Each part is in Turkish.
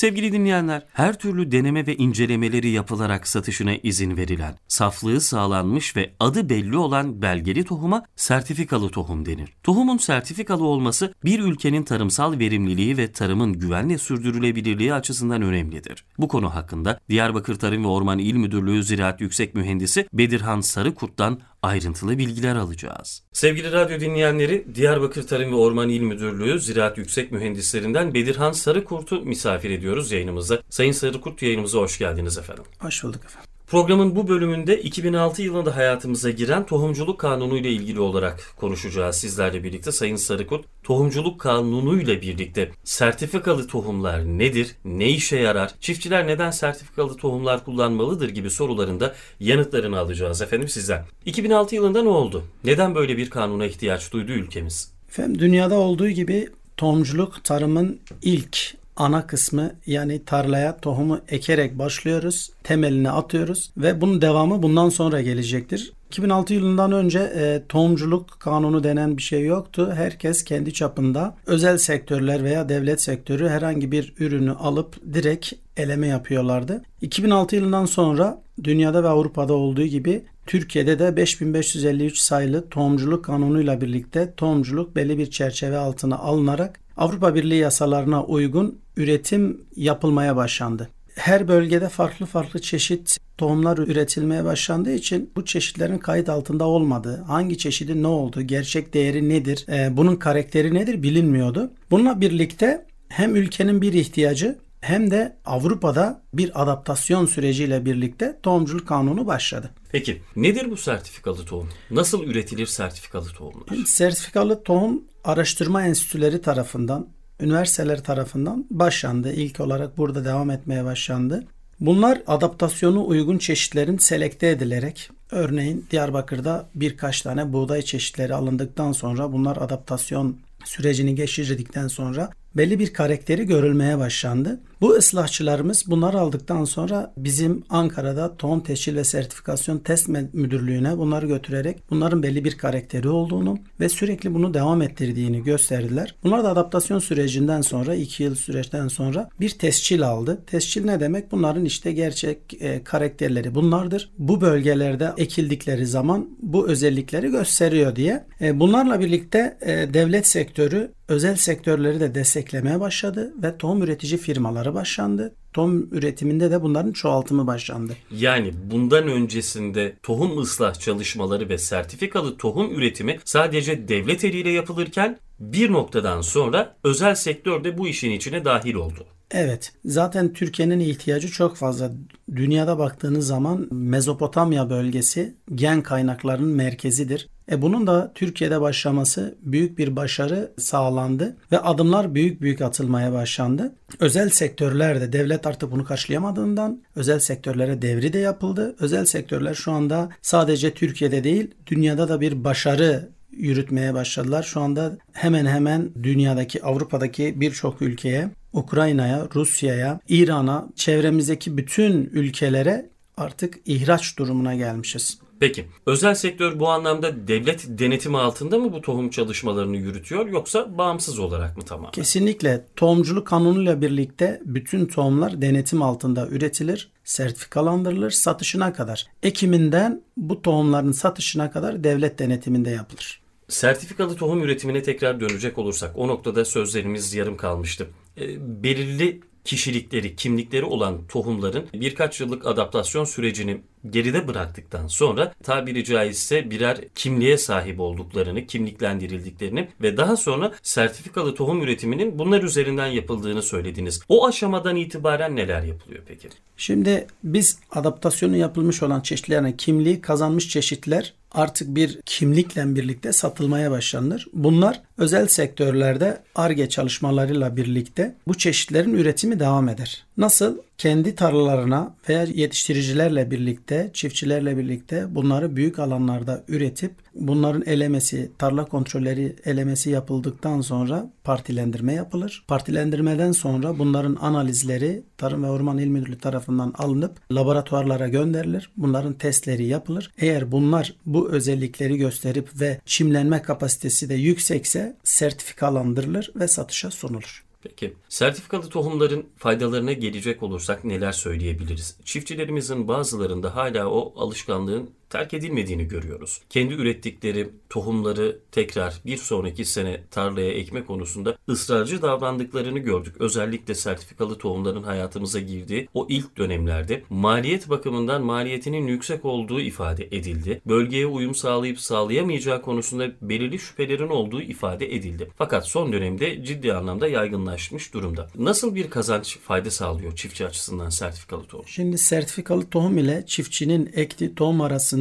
Sevgili dinleyenler, her türlü deneme ve incelemeleri yapılarak satışına izin verilen, saflığı sağlanmış ve adı belli olan belgeli tohuma sertifikalı tohum denir. Tohumun sertifikalı olması bir ülkenin tarımsal verimliliği ve tarımın güvenle sürdürülebilirliği açısından önemlidir. Bu konu hakkında Diyarbakır Tarım ve Orman İl Müdürlüğü Ziraat Yüksek Mühendisi Bedirhan Sarıkurt'tan ayrıntılı bilgiler alacağız. Sevgili radyo dinleyenleri, Diyarbakır Tarım ve Orman İl Müdürlüğü Ziraat Yüksek Mühendislerinden Bedirhan Sarıkurt'u misafir ediyoruz yayınımızda. Sayın Sarıkurt yayınımıza hoş geldiniz efendim. Hoş bulduk efendim. Programın bu bölümünde 2006 yılında hayatımıza giren Tohumculuk Kanunu ile ilgili olarak konuşacağız sizlerle birlikte. Sayın Sarıkurt, Tohumculuk Kanunu ile birlikte sertifikalı tohumlar nedir, ne işe yarar, çiftçiler neden sertifikalı tohumlar kullanmalıdır gibi sorularında yanıtlarını alacağız efendim sizden. 2006 yılında ne oldu? Neden böyle bir kanuna ihtiyaç duydu ülkemiz? Efendim dünyada olduğu gibi tohumculuk tarımın ilk ana kısmı yani tarlaya tohumu ekerek başlıyoruz. Temelini atıyoruz ve bunun devamı bundan sonra gelecektir. 2006 yılından önce e, tohumculuk kanunu denen bir şey yoktu. Herkes kendi çapında özel sektörler veya devlet sektörü herhangi bir ürünü alıp direkt eleme yapıyorlardı. 2006 yılından sonra dünyada ve Avrupa'da olduğu gibi Türkiye'de de 5553 sayılı tohumculuk kanunuyla birlikte tohumculuk belli bir çerçeve altına alınarak Avrupa Birliği yasalarına uygun üretim yapılmaya başlandı. Her bölgede farklı farklı çeşit tohumlar üretilmeye başlandığı için bu çeşitlerin kayıt altında olmadığı, hangi çeşidi ne oldu, gerçek değeri nedir, e, bunun karakteri nedir bilinmiyordu. Bununla birlikte hem ülkenin bir ihtiyacı hem de Avrupa'da bir adaptasyon süreciyle birlikte tohumculuk kanunu başladı. Peki nedir bu sertifikalı tohum? Nasıl üretilir sertifikalı tohumlar? Sertifikalı tohum araştırma enstitüleri tarafından, üniversiteler tarafından başlandı. İlk olarak burada devam etmeye başlandı. Bunlar adaptasyonu uygun çeşitlerin selekte edilerek örneğin Diyarbakır'da birkaç tane buğday çeşitleri alındıktan sonra bunlar adaptasyon sürecini geçirdikten sonra belli bir karakteri görülmeye başlandı. Bu ıslahçılarımız bunları aldıktan sonra bizim Ankara'da tohum teşhir ve sertifikasyon test müdürlüğüne bunları götürerek bunların belli bir karakteri olduğunu ve sürekli bunu devam ettirdiğini gösterdiler. Bunlar da adaptasyon sürecinden sonra 2 yıl süreçten sonra bir tescil aldı. Tescil ne demek? Bunların işte gerçek e, karakterleri bunlardır. Bu bölgelerde ekildikleri zaman bu özellikleri gösteriyor diye. E, bunlarla birlikte e, devlet sektörü özel sektörleri de desteklemeye başladı ve tohum üretici firmaları başlandı. Tohum üretiminde de bunların çoğaltımı başlandı. Yani bundan öncesinde tohum ıslah çalışmaları ve sertifikalı tohum üretimi sadece devlet eliyle yapılırken bir noktadan sonra özel sektör de bu işin içine dahil oldu. Evet. Zaten Türkiye'nin ihtiyacı çok fazla. Dünyada baktığınız zaman Mezopotamya bölgesi gen kaynaklarının merkezidir. E bunun da Türkiye'de başlaması büyük bir başarı sağlandı ve adımlar büyük büyük atılmaya başlandı. Özel sektörlerde devlet artık bunu karşılayamadığından özel sektörlere devri de yapıldı. Özel sektörler şu anda sadece Türkiye'de değil dünyada da bir başarı yürütmeye başladılar. Şu anda hemen hemen dünyadaki Avrupa'daki birçok ülkeye, Ukrayna'ya, Rusya'ya, İran'a, çevremizdeki bütün ülkelere artık ihraç durumuna gelmişiz. Peki özel sektör bu anlamda devlet denetimi altında mı bu tohum çalışmalarını yürütüyor yoksa bağımsız olarak mı tamam? Kesinlikle tohumculuk kanunuyla birlikte bütün tohumlar denetim altında üretilir, sertifikalandırılır satışına kadar. Ekiminden bu tohumların satışına kadar devlet denetiminde yapılır. Sertifikalı tohum üretimine tekrar dönecek olursak o noktada sözlerimiz yarım kalmıştı. E, belirli kişilikleri, kimlikleri olan tohumların birkaç yıllık adaptasyon sürecini geride bıraktıktan sonra tabiri caizse birer kimliğe sahip olduklarını, kimliklendirildiklerini ve daha sonra sertifikalı tohum üretiminin bunlar üzerinden yapıldığını söylediniz. O aşamadan itibaren neler yapılıyor peki? Şimdi biz adaptasyonu yapılmış olan çeşitlerine kimliği kazanmış çeşitler artık bir kimlikle birlikte satılmaya başlanır. Bunlar özel sektörlerde ARGE çalışmalarıyla birlikte bu çeşitlerin üretimi devam eder. Nasıl? Kendi tarlalarına veya yetiştiricilerle birlikte, çiftçilerle birlikte bunları büyük alanlarda üretip bunların elemesi, tarla kontrolleri elemesi yapıldıktan sonra partilendirme yapılır. Partilendirmeden sonra bunların analizleri Tarım ve Orman İl Müdürlüğü tarafından alınıp laboratuvarlara gönderilir. Bunların testleri yapılır. Eğer bunlar bu özellikleri gösterip ve çimlenme kapasitesi de yüksekse sertifikalandırılır ve satışa sunulur. Peki sertifikalı tohumların faydalarına gelecek olursak neler söyleyebiliriz? Çiftçilerimizin bazılarında hala o alışkanlığın terk edilmediğini görüyoruz. Kendi ürettikleri tohumları tekrar bir sonraki sene tarlaya ekme konusunda ısrarcı davrandıklarını gördük. Özellikle sertifikalı tohumların hayatımıza girdiği o ilk dönemlerde maliyet bakımından maliyetinin yüksek olduğu ifade edildi. Bölgeye uyum sağlayıp sağlayamayacağı konusunda belirli şüphelerin olduğu ifade edildi. Fakat son dönemde ciddi anlamda yaygınlaşmış durumda. Nasıl bir kazanç fayda sağlıyor çiftçi açısından sertifikalı tohum? Şimdi sertifikalı tohum ile çiftçinin ektiği tohum arasında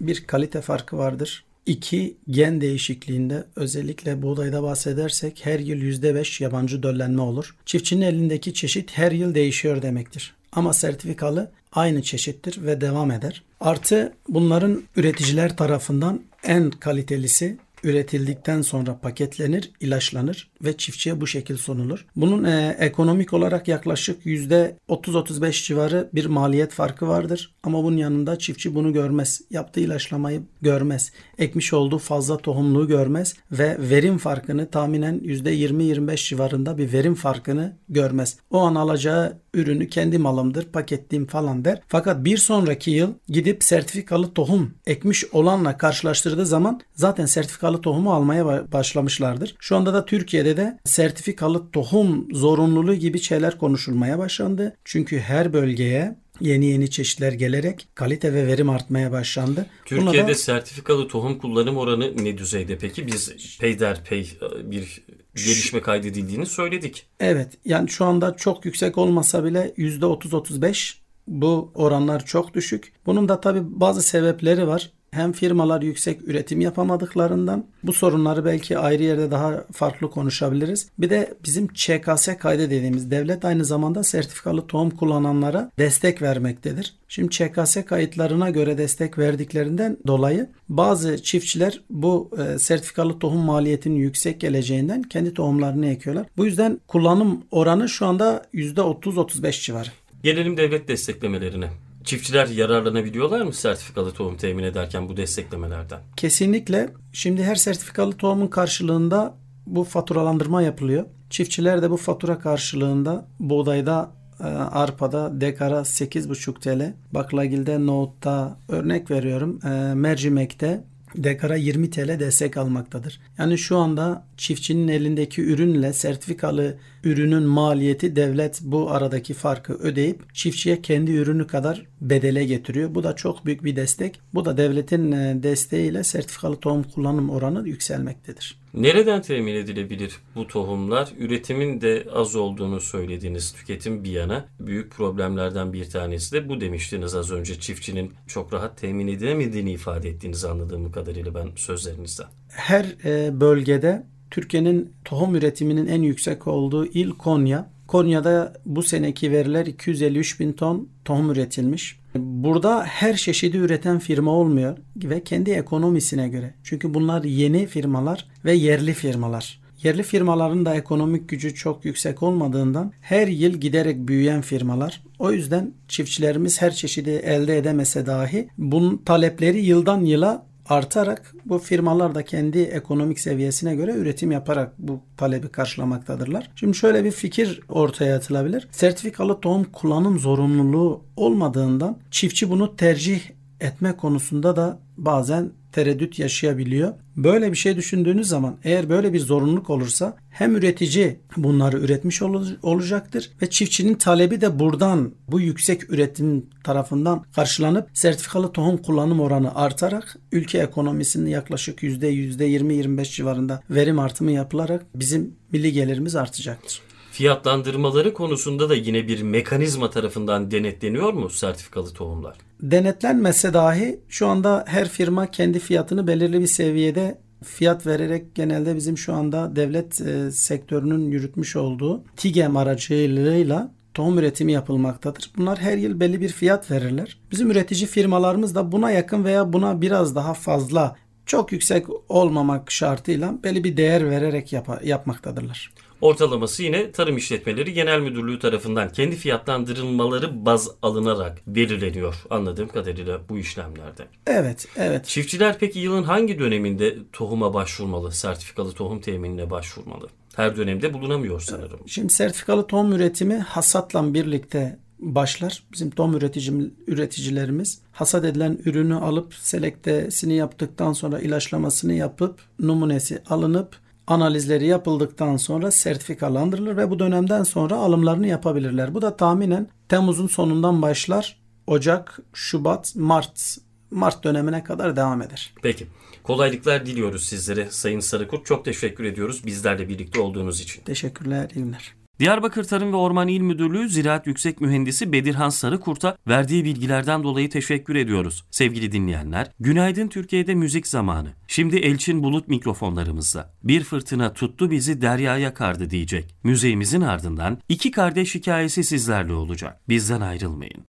bir kalite farkı vardır. İki gen değişikliğinde özellikle buğdayda bahsedersek her yıl %5 yabancı döllenme olur. Çiftçinin elindeki çeşit her yıl değişiyor demektir. Ama sertifikalı aynı çeşittir ve devam eder. Artı bunların üreticiler tarafından en kalitelisi üretildikten sonra paketlenir, ilaçlanır ve çiftçiye bu şekil sunulur. Bunun e, ekonomik olarak yaklaşık %30-35 civarı bir maliyet farkı vardır. Ama bunun yanında çiftçi bunu görmez. Yaptığı ilaçlamayı görmez. Ekmiş olduğu fazla tohumluğu görmez ve verim farkını tahminen %20-25 civarında bir verim farkını görmez. O an alacağı ürünü kendi malımdır, paketliyim falan der. Fakat bir sonraki yıl gidip sertifikalı tohum ekmiş olanla karşılaştırdığı zaman zaten sertifikalı tohumu almaya başlamışlardır. Şu anda da Türkiye'de de sertifikalı tohum zorunluluğu gibi şeyler konuşulmaya başlandı. Çünkü her bölgeye yeni yeni çeşitler gelerek kalite ve verim artmaya başlandı. Türkiye'de da... sertifikalı tohum kullanım oranı ne düzeyde peki? Biz peyderpey bir gelişme kaydedildiğini söyledik. Evet yani şu anda çok yüksek olmasa bile %30-35 bu oranlar çok düşük. Bunun da tabi bazı sebepleri var hem firmalar yüksek üretim yapamadıklarından bu sorunları belki ayrı yerde daha farklı konuşabiliriz. Bir de bizim ÇKS kaydı dediğimiz devlet aynı zamanda sertifikalı tohum kullananlara destek vermektedir. Şimdi ÇKS kayıtlarına göre destek verdiklerinden dolayı bazı çiftçiler bu e, sertifikalı tohum maliyetinin yüksek geleceğinden kendi tohumlarını ekiyorlar. Bu yüzden kullanım oranı şu anda %30-35 civarı. Gelelim devlet desteklemelerine. Çiftçiler yararlanabiliyorlar mı sertifikalı tohum temin ederken bu desteklemelerden? Kesinlikle. Şimdi her sertifikalı tohumun karşılığında bu faturalandırma yapılıyor. Çiftçiler de bu fatura karşılığında buğdayda, e, arpada dekara 8,5 TL, baklagilde, nohutta örnek veriyorum, e, mercimekte dekara 20 TL destek almaktadır. Yani şu anda çiftçinin elindeki ürünle sertifikalı ürünün maliyeti devlet bu aradaki farkı ödeyip çiftçiye kendi ürünü kadar bedele getiriyor. Bu da çok büyük bir destek. Bu da devletin e, desteğiyle sertifikalı tohum kullanım oranı yükselmektedir. Nereden temin edilebilir bu tohumlar? Üretimin de az olduğunu söylediğiniz tüketim bir yana büyük problemlerden bir tanesi de bu demiştiniz az önce çiftçinin çok rahat temin edilemediğini ifade ettiğiniz anladığım kadarıyla ben sözlerinizden. Her e, bölgede Türkiye'nin tohum üretiminin en yüksek olduğu il Konya. Konya'da bu seneki veriler 253 bin ton tohum üretilmiş. Burada her çeşidi üreten firma olmuyor ve kendi ekonomisine göre. Çünkü bunlar yeni firmalar ve yerli firmalar. Yerli firmaların da ekonomik gücü çok yüksek olmadığından her yıl giderek büyüyen firmalar. O yüzden çiftçilerimiz her çeşidi elde edemese dahi bunun talepleri yıldan yıla artarak bu firmalar da kendi ekonomik seviyesine göre üretim yaparak bu talebi karşılamaktadırlar. Şimdi şöyle bir fikir ortaya atılabilir. Sertifikalı tohum kullanım zorunluluğu olmadığından çiftçi bunu tercih etme konusunda da bazen tereddüt yaşayabiliyor. Böyle bir şey düşündüğünüz zaman eğer böyle bir zorunluluk olursa hem üretici bunları üretmiş olacaktır ve çiftçinin talebi de buradan bu yüksek üretim tarafından karşılanıp sertifikalı tohum kullanım oranı artarak ülke ekonomisinin yaklaşık %20 %25 civarında verim artımı yapılarak bizim milli gelirimiz artacaktır. Fiyatlandırmaları konusunda da yine bir mekanizma tarafından denetleniyor mu sertifikalı tohumlar? Denetlenmese dahi şu anda her firma kendi fiyatını belirli bir seviyede fiyat vererek genelde bizim şu anda devlet e, sektörünün yürütmüş olduğu TİGEM aracılığıyla tohum üretimi yapılmaktadır. Bunlar her yıl belli bir fiyat verirler. Bizim üretici firmalarımız da buna yakın veya buna biraz daha fazla çok yüksek olmamak şartıyla belli bir değer vererek yap- yapmaktadırlar. Ortalaması yine Tarım İşletmeleri Genel Müdürlüğü tarafından kendi fiyatlandırılmaları baz alınarak belirleniyor anladığım kadarıyla bu işlemlerde. Evet, evet. Çiftçiler peki yılın hangi döneminde tohuma başvurmalı, sertifikalı tohum teminine başvurmalı? Her dönemde bulunamıyor sanırım. Şimdi sertifikalı tohum üretimi hasatla birlikte başlar. Bizim tohum üreticim, üreticilerimiz hasat edilen ürünü alıp selektesini yaptıktan sonra ilaçlamasını yapıp numunesi alınıp analizleri yapıldıktan sonra sertifikalandırılır ve bu dönemden sonra alımlarını yapabilirler. Bu da tahminen Temmuz'un sonundan başlar. Ocak, Şubat, Mart Mart dönemine kadar devam eder. Peki. Kolaylıklar diliyoruz sizlere Sayın Sarıkurt. Çok teşekkür ediyoruz bizlerle birlikte olduğunuz için. Teşekkürler, iyi günler. Diyarbakır Tarım ve Orman İl Müdürlüğü Ziraat Yüksek Mühendisi Bedirhan Sarıkurt'a verdiği bilgilerden dolayı teşekkür ediyoruz. Sevgili dinleyenler, Günaydın Türkiye'de müzik zamanı. Şimdi Elçin Bulut mikrofonlarımızda. Bir fırtına tuttu bizi deryaya kardı diyecek. Müzeğimizin ardından iki kardeş hikayesi sizlerle olacak. Bizden ayrılmayın.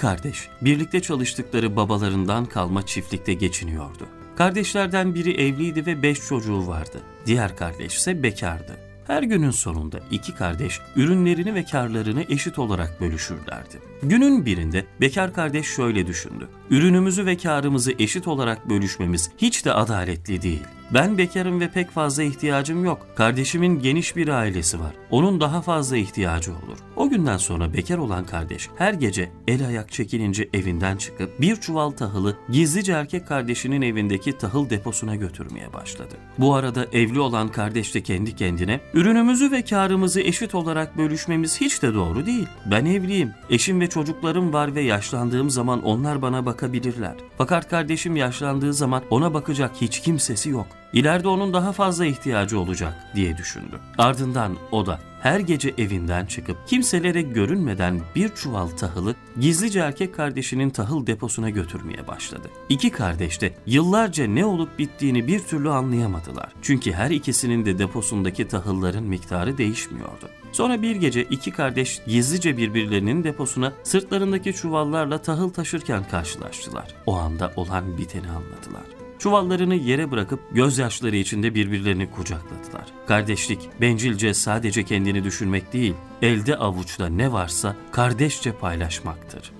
Kardeş birlikte çalıştıkları babalarından kalma çiftlikte geçiniyordu. Kardeşlerden biri evliydi ve beş çocuğu vardı. diğer kardeş ise bekardı. Her günün sonunda iki kardeş ürünlerini ve karlarını eşit olarak bölüşürlerdi. Günün birinde bekar kardeş şöyle düşündü. Ürünümüzü ve karımızı eşit olarak bölüşmemiz hiç de adaletli değil. Ben bekarım ve pek fazla ihtiyacım yok. Kardeşimin geniş bir ailesi var. Onun daha fazla ihtiyacı olur. O günden sonra bekar olan kardeş her gece el ayak çekilince evinden çıkıp bir çuval tahılı gizlice erkek kardeşinin evindeki tahıl deposuna götürmeye başladı. Bu arada evli olan kardeş de kendi kendine ürünümüzü ve karımızı eşit olarak bölüşmemiz hiç de doğru değil. Ben evliyim. Eşim ve çocuklarım var ve yaşlandığım zaman onlar bana bakabilirler. Fakat kardeşim yaşlandığı zaman ona bakacak hiç kimsesi yok. İleride onun daha fazla ihtiyacı olacak diye düşündü. Ardından o da her gece evinden çıkıp kimselere görünmeden bir çuval tahılı gizlice erkek kardeşinin tahıl deposuna götürmeye başladı. İki kardeş de yıllarca ne olup bittiğini bir türlü anlayamadılar. Çünkü her ikisinin de deposundaki tahılların miktarı değişmiyordu. Sonra bir gece iki kardeş gizlice birbirlerinin deposuna sırtlarındaki çuvallarla tahıl taşırken karşılaştılar. O anda olan biteni anladılar. Çuvallarını yere bırakıp gözyaşları içinde birbirlerini kucakladılar. Kardeşlik bencilce sadece kendini düşünmek değil, elde avuçta ne varsa kardeşçe paylaşmaktır.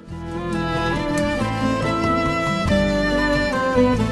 Müzik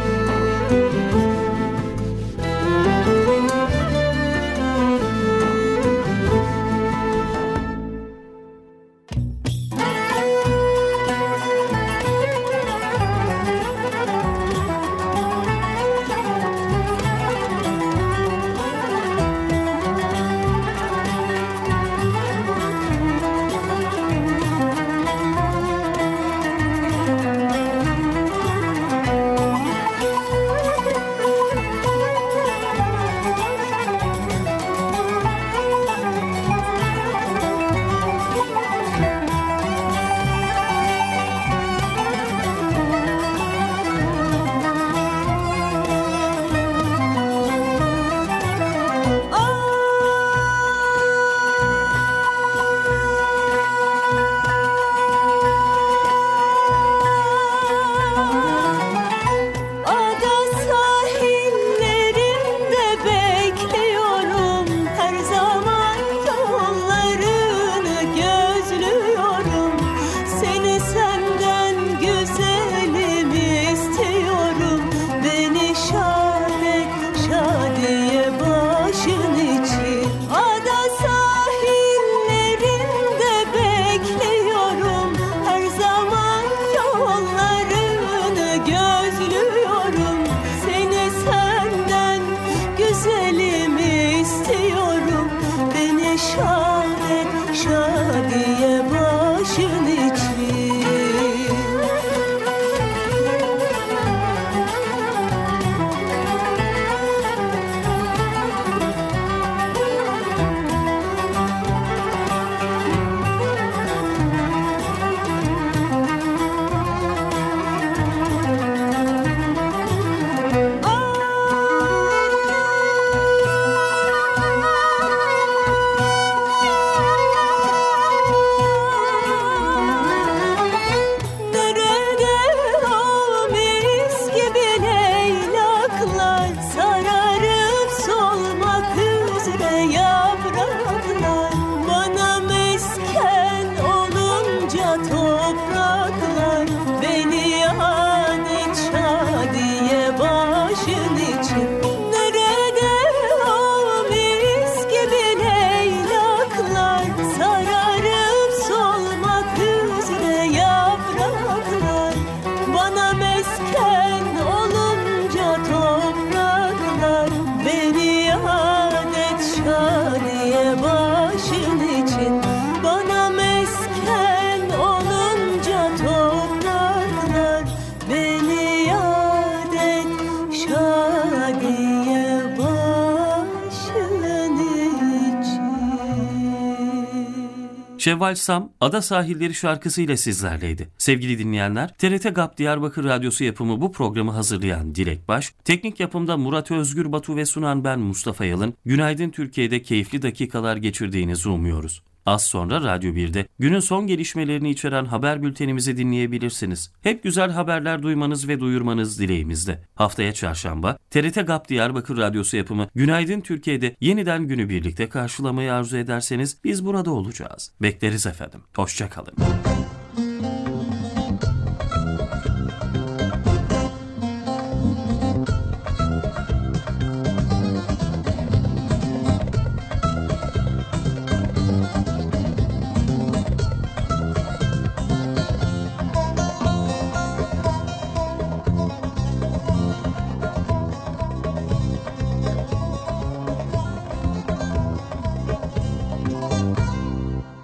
Şevval Sam, Ada Sahilleri şarkısıyla sizlerleydi. Sevgili dinleyenler, TRT GAP Diyarbakır Radyosu yapımı bu programı hazırlayan Dilek Baş, teknik yapımda Murat Özgür Batu ve sunan ben Mustafa Yalın, Günaydın Türkiye'de keyifli dakikalar geçirdiğinizi umuyoruz. Az sonra Radyo 1'de günün son gelişmelerini içeren haber bültenimizi dinleyebilirsiniz. Hep güzel haberler duymanız ve duyurmanız dileğimizde. Haftaya çarşamba TRT GAP Diyarbakır Radyosu yapımı Günaydın Türkiye'de yeniden günü birlikte karşılamayı arzu ederseniz biz burada olacağız. Bekleriz efendim. Hoşçakalın.